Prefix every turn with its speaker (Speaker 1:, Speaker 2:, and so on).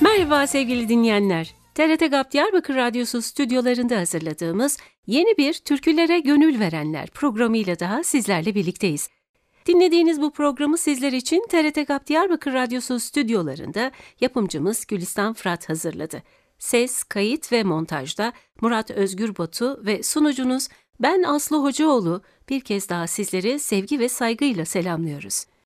Speaker 1: Merhaba sevgili dinleyenler. TRT GAP Diyarbakır Radyosu stüdyolarında hazırladığımız yeni bir Türkülere Gönül Verenler programıyla daha sizlerle birlikteyiz. Dinlediğiniz bu programı sizler için TRT GAP Diyarbakır Radyosu stüdyolarında yapımcımız Gülistan Fırat hazırladı. Ses, kayıt ve montajda Murat Özgür Batu ve sunucunuz ben Aslı Hocaoğlu bir kez daha sizleri sevgi ve saygıyla selamlıyoruz.